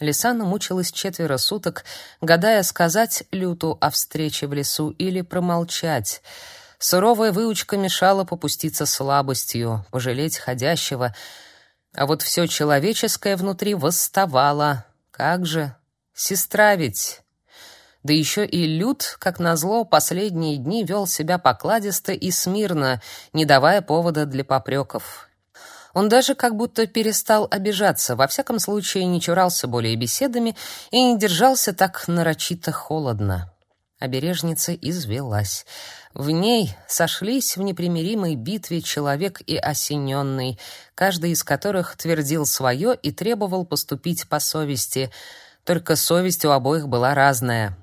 Лисана мучилась четверо суток, гадая, сказать Люту о встрече в лесу или промолчать. Суровая выучка мешала попуститься слабостью, пожалеть ходящего, а вот все человеческое внутри восставало. Как же? Сестра ведь! Да еще и Лют, как назло, последние дни вел себя покладисто и смирно, не давая повода для попреков. Он даже как будто перестал обижаться, во всяком случае не чурался более беседами и не держался так нарочито холодно. Обережница извелась. В ней сошлись в непримиримой битве человек и осененный, каждый из которых твердил свое и требовал поступить по совести, только совесть у обоих была разная.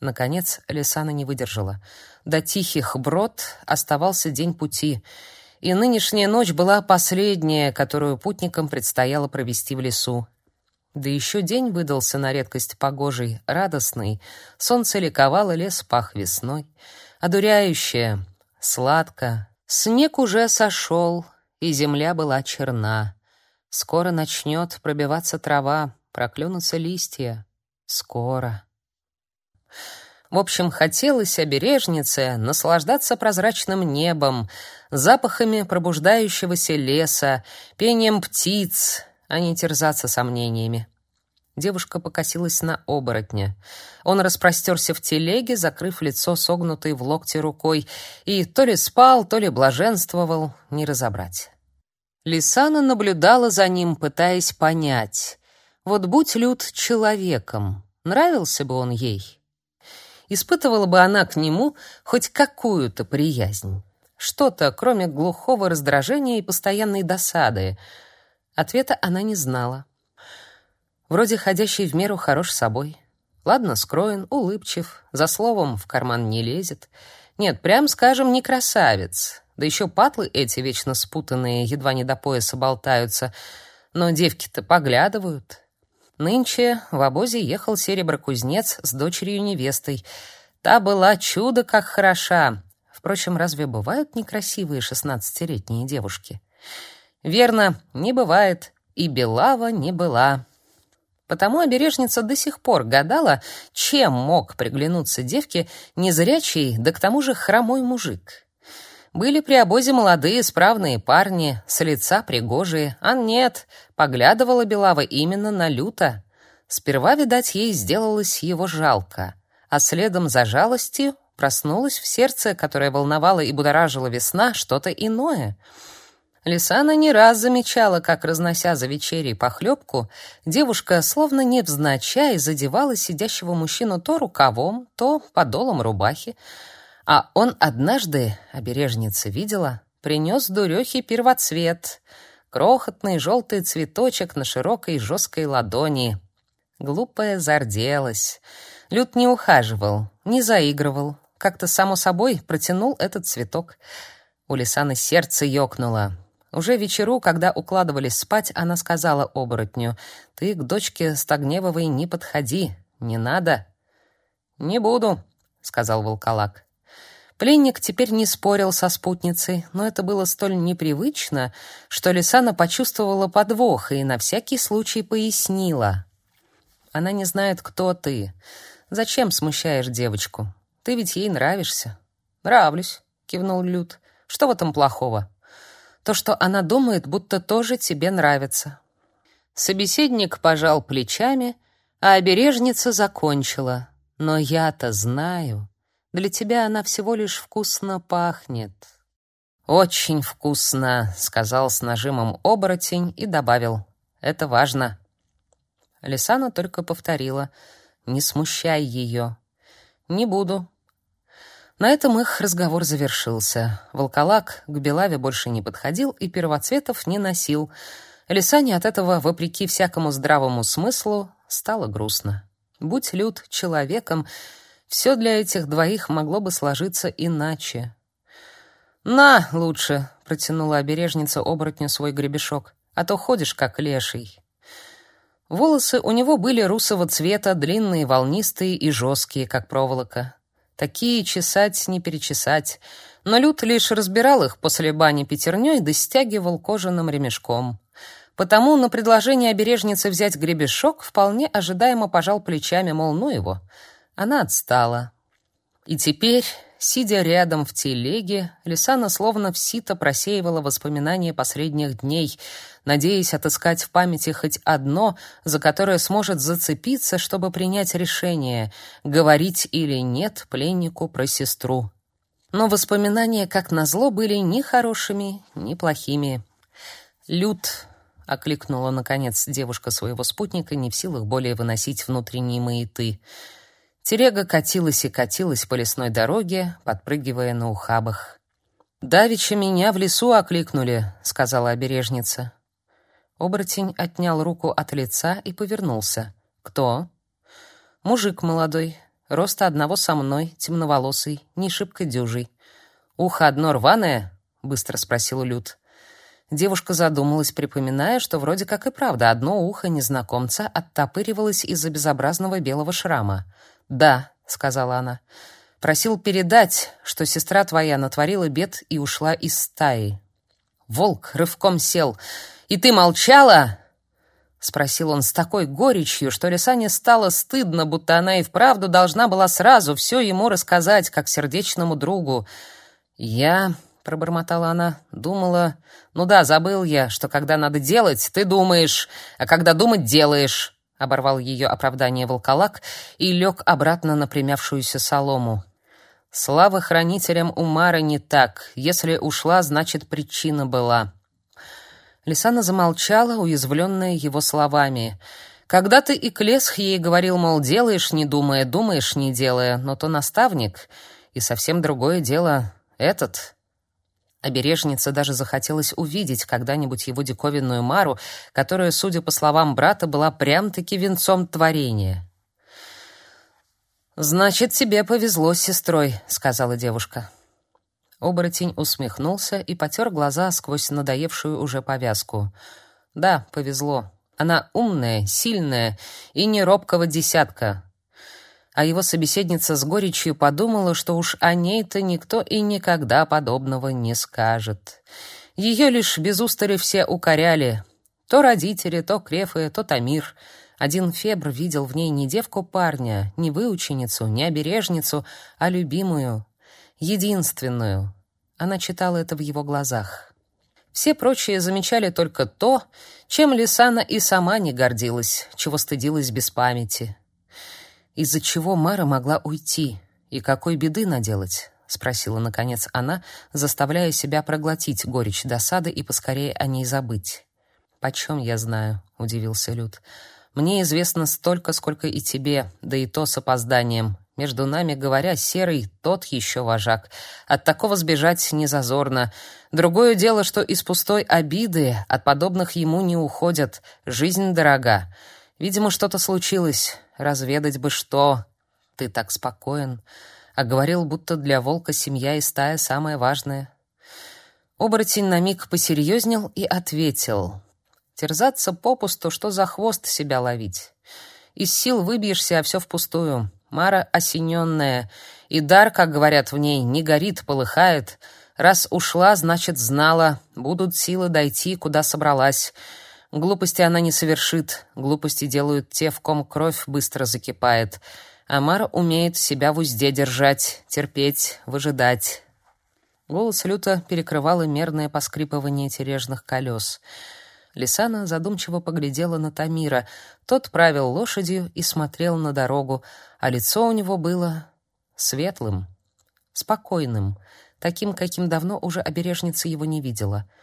Наконец Лисана не выдержала. До тихих брод оставался день пути, и нынешняя ночь была последняя, которую путникам предстояло провести в лесу. Да еще день выдался на редкость погожий, радостный. Солнце ликовало, лес пах весной. Одуряющее, сладко. Снег уже сошел, и земля была черна. Скоро начнет пробиваться трава, проклюнутся листья. Скоро. В общем, хотелось обережнице наслаждаться прозрачным небом, запахами пробуждающегося леса, пением птиц, а не терзаться сомнениями. Девушка покосилась на оборотня. Он распростерся в телеге, закрыв лицо согнутой в локте рукой, и то ли спал, то ли блаженствовал, не разобрать. Лисана наблюдала за ним, пытаясь понять. Вот будь Люд человеком, нравился бы он ей? испытывала бы она к нему хоть какую-то приязнь. Что-то, кроме глухого раздражения и постоянной досады. Ответа она не знала. Вроде ходящий в меру хорош собой. Ладно скроен, улыбчив, за словом в карман не лезет. Нет, прям скажем, не красавец. Да еще патлы эти вечно спутанные, едва не до пояса болтаются. Но девки-то поглядывают. Нынче в обозе ехал сереброкузнец с дочерью-невестой. Та была чудо как хороша. Впрочем, разве бывают некрасивые шестнадцатилетние девушки? Верно, не бывает, и Белава не была. Потому обережница до сих пор гадала, чем мог приглянуться девке незрячий, да к тому же хромой мужик. Были при обозе молодые, справные парни, с лица пригожие, а нет, поглядывала Белава именно на Люта. Сперва, видать, ей сделалось его жалко, а следом за жалостью проснулась в сердце, которое волновало и будоражило весна, что-то иное. Лисана не раз замечала, как, разнося за вечерей похлебку, девушка, словно невзначай, задевала сидящего мужчину то рукавом, то подолом рубахи, а он однажды, обережница видела, принес дурехе первоцвет, крохотный желтый цветочек на широкой жесткой ладони. Глупая зарделась. Люд не ухаживал, не заигрывал, как-то само собой протянул этот цветок. У Лисаны сердце ёкнуло. Уже вечеру, когда укладывались спать, она сказала оборотню, «Ты к дочке Стогневовой не подходи, не надо». «Не буду», — сказал волколак. Пленник теперь не спорил со спутницей, но это было столь непривычно, что Лисана почувствовала подвох и на всякий случай пояснила. «Она не знает, кто ты. Зачем смущаешь девочку? Ты ведь ей нравишься». «Нравлюсь», — кивнул Люд. «Что в этом плохого?» «То, что она думает, будто тоже тебе нравится». Собеседник пожал плечами, а обережница закончила. «Но я-то знаю». Для тебя она всего лишь вкусно пахнет. Очень вкусно, сказал с нажимом оборотень и добавил: это важно. Лисана только повторила: не смущай ее. Не буду. На этом их разговор завершился. Волколак к Белаве больше не подходил и первоцветов не носил. Лисане от этого, вопреки всякому здравому смыслу, стало грустно. Будь Люд человеком, все для этих двоих могло бы сложиться иначе. «На, лучше!» — протянула обережница оборотню свой гребешок. «А то ходишь, как леший». Волосы у него были русого цвета, длинные, волнистые и жесткие, как проволока. Такие чесать не перечесать, но Люд лишь разбирал их после бани пятерней да стягивал кожаным ремешком. Потому на предложение обережницы взять гребешок вполне ожидаемо пожал плечами, мол, ну его. Она отстала. И теперь Сидя рядом в телеге, Лисана словно в сито просеивала воспоминания последних дней, надеясь отыскать в памяти хоть одно, за которое сможет зацепиться, чтобы принять решение, говорить или нет пленнику про сестру. Но воспоминания, как назло, были ни хорошими, ни плохими. «Люд», — окликнула, наконец, девушка своего спутника, не в силах более выносить внутренние маяты — Телега катилась и катилась по лесной дороге, подпрыгивая на ухабах. «Давеча меня в лесу окликнули», — сказала обережница. Оборотень отнял руку от лица и повернулся. «Кто?» «Мужик молодой, роста одного со мной, темноволосый, не шибко дюжий. Ухо одно рваное?» — быстро спросил Люд. Девушка задумалась, припоминая, что вроде как и правда одно ухо незнакомца оттопыривалось из-за безобразного белого шрама. «Да», — сказала она, — «просил передать, что сестра твоя натворила бед и ушла из стаи». Волк рывком сел. «И ты молчала?» — спросил он с такой горечью, что Лисане стало стыдно, будто она и вправду должна была сразу все ему рассказать, как сердечному другу. «Я...» — пробормотала она. «Думала... Ну да, забыл я, что когда надо делать, ты думаешь, а когда думать, делаешь оборвал ее оправдание волколак и лег обратно на примявшуюся солому. Слава хранителям Умара не так. Если ушла, значит, причина была. Лисана замолчала, уязвленная его словами. Когда-то и Клесх ей говорил, мол, делаешь, не думая, думаешь, не делая, но то наставник, и совсем другое дело этот. Обережнице даже захотелось увидеть когда-нибудь его диковинную Мару, которая, судя по словам брата, была прям-таки венцом творения. «Значит, тебе повезло с сестрой», — сказала девушка. Оборотень усмехнулся и потер глаза сквозь надоевшую уже повязку. «Да, повезло. Она умная, сильная и не робкого десятка а его собеседница с горечью подумала, что уж о ней-то никто и никогда подобного не скажет. Ее лишь без устали все укоряли. То родители, то Крефы, то Тамир. Один Фебр видел в ней не девку парня, не выученицу, не обережницу, а любимую, единственную. Она читала это в его глазах. Все прочие замечали только то, чем Лисана и сама не гордилась, чего стыдилась без памяти из-за чего Мара могла уйти и какой беды наделать, спросила наконец она, заставляя себя проглотить горечь досады и поскорее о ней забыть. «Почем я знаю?» — удивился Люд. «Мне известно столько, сколько и тебе, да и то с опозданием. Между нами говоря, Серый тот еще вожак. От такого сбежать не зазорно. Другое дело, что из пустой обиды от подобных ему не уходят. Жизнь дорога. Видимо, что-то случилось. Разведать бы что. Ты так спокоен, а говорил, будто для волка семья и стая самое важное. Оборотень на миг посерьезнел и ответил: терзаться попусту, что за хвост себя ловить. Из сил выбьешься, а все впустую. Мара осененная, и дар, как говорят в ней, не горит, полыхает. Раз ушла, значит, знала, будут силы дойти, куда собралась. Глупости она не совершит. Глупости делают те, в ком кровь быстро закипает. Амара умеет себя в узде держать, терпеть, выжидать. Голос люто перекрывало мерное поскрипывание тережных колес. Лисана задумчиво поглядела на Тамира. Тот правил лошадью и смотрел на дорогу, а лицо у него было светлым, спокойным, таким, каким давно уже обережница его не видела —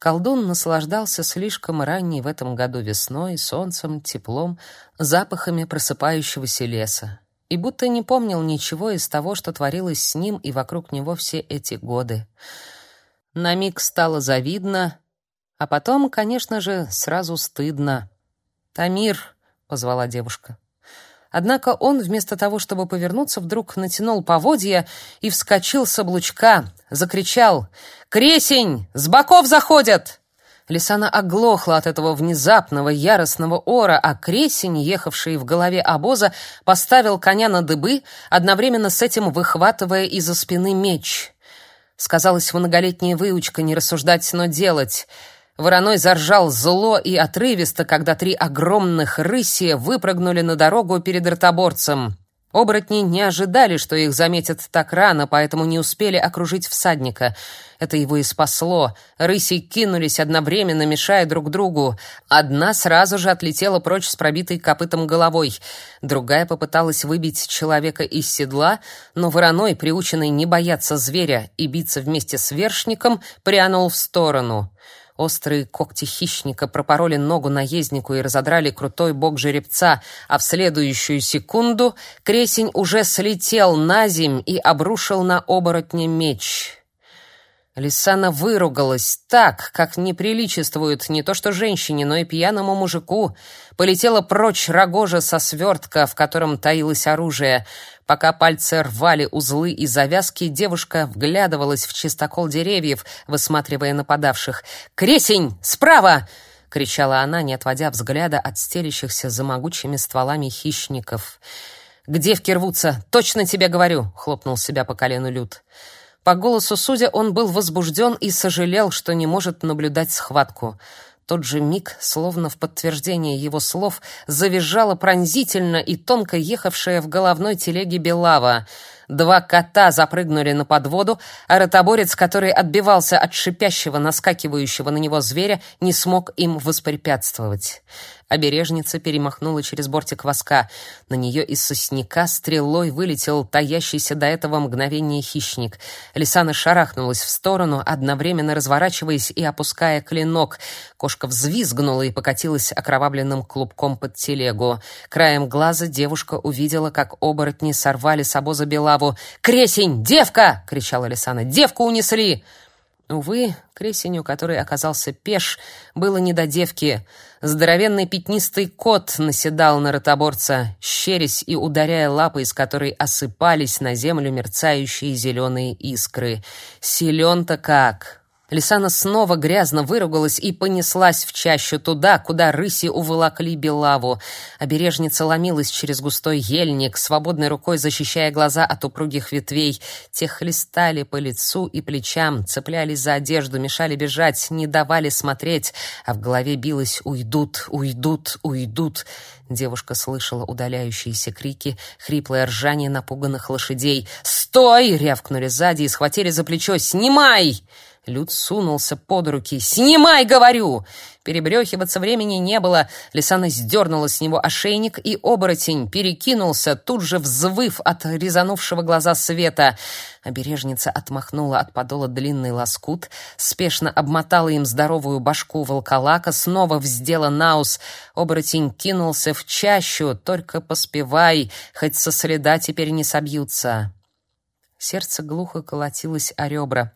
Колдун наслаждался слишком ранней в этом году весной, солнцем, теплом, запахами просыпающегося леса. И будто не помнил ничего из того, что творилось с ним и вокруг него все эти годы. На миг стало завидно, а потом, конечно же, сразу стыдно. «Тамир», — позвала девушка. Однако он, вместо того, чтобы повернуться, вдруг натянул поводья и вскочил с облучка, закричал «Кресень! С боков заходят!» Лисана оглохла от этого внезапного яростного ора, а кресень, ехавший в голове обоза, поставил коня на дыбы, одновременно с этим выхватывая из-за спины меч. Сказалась многолетняя выучка не рассуждать, но делать — Вороной заржал зло и отрывисто, когда три огромных рыси выпрыгнули на дорогу перед ротоборцем. Оборотни не ожидали, что их заметят так рано, поэтому не успели окружить всадника. Это его и спасло. Рыси кинулись одновременно, мешая друг другу. Одна сразу же отлетела прочь с пробитой копытом головой. Другая попыталась выбить человека из седла, но вороной, приученный не бояться зверя и биться вместе с вершником, прянул в сторону. Острые когти хищника пропороли ногу наезднику и разодрали крутой бок жеребца, а в следующую секунду кресень уже слетел на земь и обрушил на оборотня меч. Лисана выругалась так, как не приличествует не то что женщине, но и пьяному мужику. Полетела прочь рогожа со свертка, в котором таилось оружие. Пока пальцы рвали узлы и завязки, девушка вглядывалась в чистокол деревьев, высматривая нападавших. «Кресень! Справа!» — кричала она, не отводя взгляда от стелящихся за могучими стволами хищников. «К девке рвутся! Точно тебе говорю!» — хлопнул себя по колену Люд. По голосу судя, он был возбужден и сожалел, что не может наблюдать схватку. Тот же миг, словно в подтверждение его слов, завизжала пронзительно и тонко ехавшая в головной телеге Белава — Два кота запрыгнули на подводу, а ротоборец, который отбивался от шипящего, наскакивающего на него зверя, не смог им воспрепятствовать. Обережница перемахнула через бортик воска. На нее из сосняка стрелой вылетел таящийся до этого мгновения хищник. Лисана шарахнулась в сторону, одновременно разворачиваясь и опуская клинок. Кошка взвизгнула и покатилась окровавленным клубком под телегу. Краем глаза девушка увидела, как оборотни сорвали с обоза Белаву, Славу. «Кресень! Девка!» — кричала Лисана. «Девку унесли!» Увы, кресенью, который оказался пеш, было не до девки. Здоровенный пятнистый кот наседал на ротоборца, щерясь и ударяя лапой, из которой осыпались на землю мерцающие зеленые искры. Силен-то как! Лисана снова грязно выругалась и понеслась в чащу туда, куда рыси уволокли Белаву. Обережница ломилась через густой ельник, свободной рукой защищая глаза от упругих ветвей. Те хлестали по лицу и плечам, цеплялись за одежду, мешали бежать, не давали смотреть, а в голове билось «Уйдут, уйдут, уйдут». Девушка слышала удаляющиеся крики, хриплое ржание напуганных лошадей. «Стой!» — рявкнули сзади и схватили за плечо. «Снимай!» Люд сунулся под руки. «Снимай, говорю!» Перебрехиваться времени не было. Лисана сдернула с него ошейник, и оборотень перекинулся, тут же взвыв от резанувшего глаза света. Обережница отмахнула от подола длинный лоскут, спешно обмотала им здоровую башку волколака, снова вздела наус. Оборотень кинулся в чащу, только поспевай, хоть со следа теперь не собьются. Сердце глухо колотилось о ребра.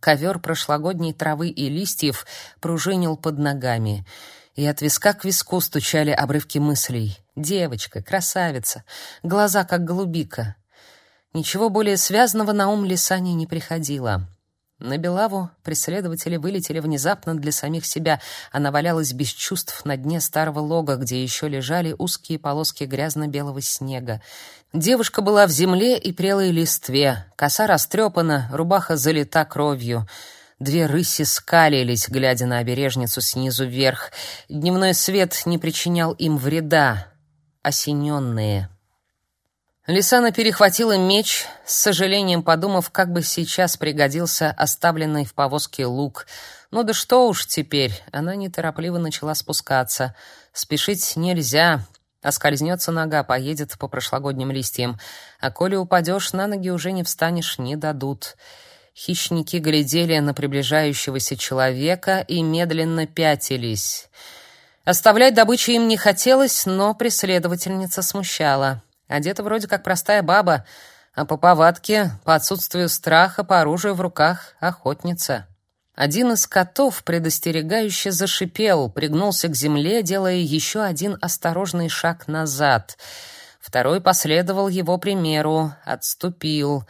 Ковер прошлогодней травы и листьев пружинил под ногами, и от виска к виску стучали обрывки мыслей. Девочка, красавица, глаза как голубика. Ничего более связанного на ум Лисане не приходило. На Белаву преследователи вылетели внезапно для самих себя. Она валялась без чувств на дне старого лога, где еще лежали узкие полоски грязно-белого снега. Девушка была в земле и прелой листве. Коса растрепана, рубаха залита кровью. Две рыси скалились, глядя на обережницу снизу вверх. Дневной свет не причинял им вреда. Осененные. Лисана перехватила меч, с сожалением подумав, как бы сейчас пригодился оставленный в повозке лук. Ну да что уж теперь, она неторопливо начала спускаться. Спешить нельзя, Оскользнется нога, поедет по прошлогодним листьям. А коли упадешь, на ноги уже не встанешь, не дадут. Хищники глядели на приближающегося человека и медленно пятились. Оставлять добычу им не хотелось, но преследовательница смущала. Одета вроде как простая баба, а по повадке, по отсутствию страха, по оружию в руках — охотница. Один из котов предостерегающе зашипел, пригнулся к земле, делая еще один осторожный шаг назад. Второй последовал его примеру, отступил.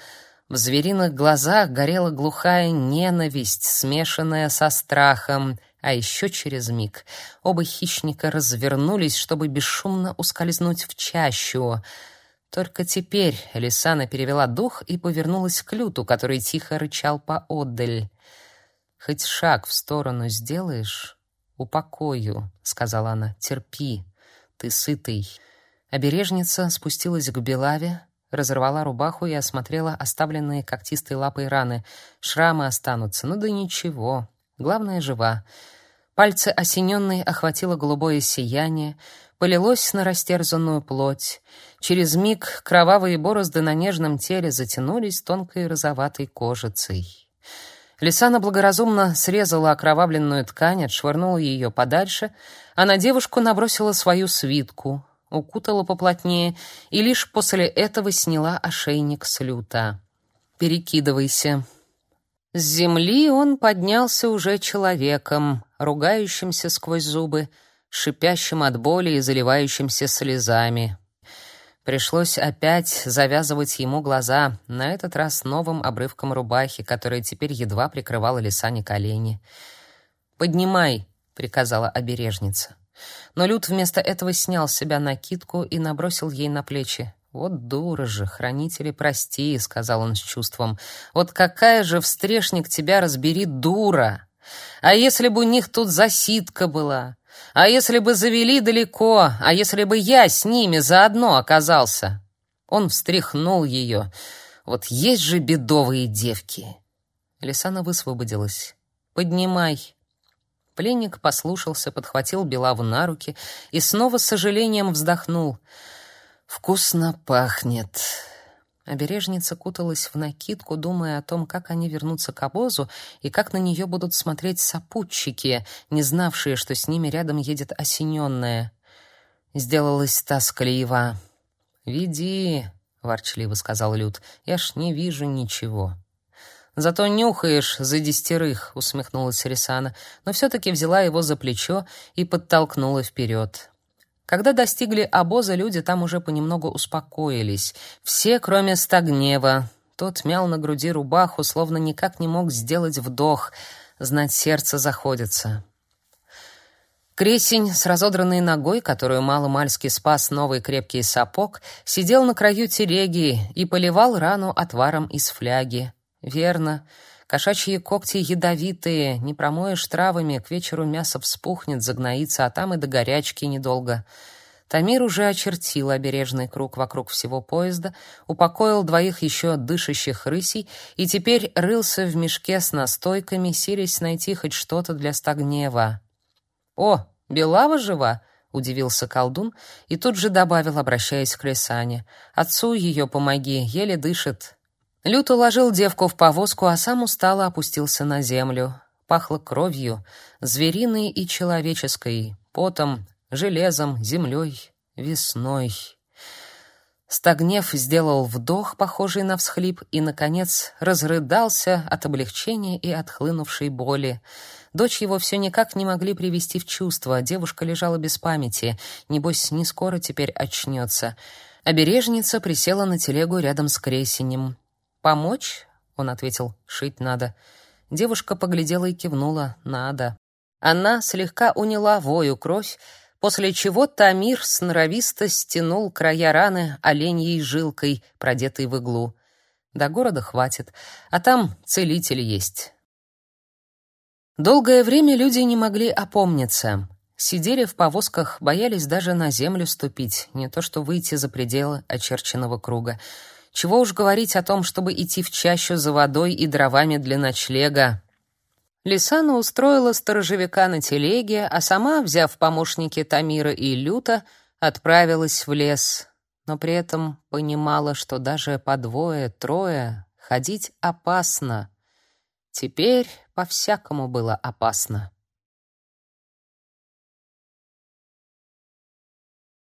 В звериных глазах горела глухая ненависть, смешанная со страхом — а еще через миг оба хищника развернулись, чтобы бесшумно ускользнуть в чащу. Только теперь Лисана перевела дух и повернулась к Люту, который тихо рычал поодаль. Хоть шаг в сторону сделаешь, упокою, сказала она. Терпи, ты сытый. Обережница спустилась к Белаве, разорвала рубаху и осмотрела оставленные когтистой лапой раны. Шрамы останутся, ну да ничего. Главное жива. Пальцы осененной охватило голубое сияние, полилось на растерзанную плоть. Через миг кровавые борозды на нежном теле затянулись тонкой розоватой кожицей. Лисана благоразумно срезала окровавленную ткань, отшвырнула ее подальше, а на девушку набросила свою свитку, укутала поплотнее и лишь после этого сняла ошейник с люта. «Перекидывайся». С земли он поднялся уже человеком, ругающимся сквозь зубы, шипящим от боли и заливающимся слезами. Пришлось опять завязывать ему глаза, на этот раз новым обрывком рубахи, которая теперь едва прикрывала Лисане колени. «Поднимай», — приказала обережница. Но Люд вместо этого снял с себя накидку и набросил ей на плечи. «Вот дура же, хранители, прости», — сказал он с чувством. «Вот какая же встрешник тебя разбери дура! А если бы у них тут засидка была? А если бы завели далеко? А если бы я с ними заодно оказался?» Он встряхнул ее. «Вот есть же бедовые девки!» Лисана высвободилась. «Поднимай», Пленник послушался, подхватил Белаву на руки и снова с сожалением вздохнул. «Вкусно пахнет». Обережница куталась в накидку, думая о том, как они вернутся к обозу и как на нее будут смотреть сопутчики, не знавшие, что с ними рядом едет осененная. Сделалась тоскливо. «Веди», — ворчливо сказал Люд, — «я ж не вижу ничего». Зато нюхаешь за десятерых, усмехнулась Рисана, но все таки взяла его за плечо и подтолкнула вперед. Когда достигли обоза, люди там уже понемногу успокоились. Все, кроме Стагнева. Тот мял на груди рубаху, словно никак не мог сделать вдох, знать сердце заходится. Кресень с разодранной ногой, которую мало-мальски спас новый крепкий сапог, сидел на краю телеги и поливал рану отваром из фляги. Верно. Кошачьи когти ядовитые, не промоешь травами, к вечеру мясо вспухнет, загноится, а там и до горячки недолго. Тамир уже очертил обережный круг вокруг всего поезда, упокоил двоих еще дышащих рысей и теперь рылся в мешке с настойками, силясь найти хоть что-то для стагнева. «О, Белава жива!» — удивился колдун и тут же добавил, обращаясь к Лисане. «Отцу ее помоги, еле дышит, Лют уложил девку в повозку, а сам устало опустился на землю. Пахло кровью, звериной и человеческой, потом, железом, землей, весной. Стагнев сделал вдох, похожий на всхлип, и, наконец, разрыдался от облегчения и отхлынувшей боли. Дочь его все никак не могли привести в чувство, девушка лежала без памяти, небось, не скоро теперь очнется. Обережница присела на телегу рядом с кресенем. «Помочь?» — он ответил, «шить надо». Девушка поглядела и кивнула, «надо». Она слегка уняла вою кровь, после чего Тамир сноровисто стянул края раны оленьей жилкой, продетой в иглу. До города хватит, а там целитель есть. Долгое время люди не могли опомниться. Сидели в повозках, боялись даже на землю ступить, не то что выйти за пределы очерченного круга. Чего уж говорить о том, чтобы идти в чащу за водой и дровами для ночлега. Лисана устроила сторожевика на телеге, а сама, взяв помощники Тамира и Люта, отправилась в лес, но при этом понимала, что даже по двое-трое ходить опасно. Теперь по-всякому было опасно.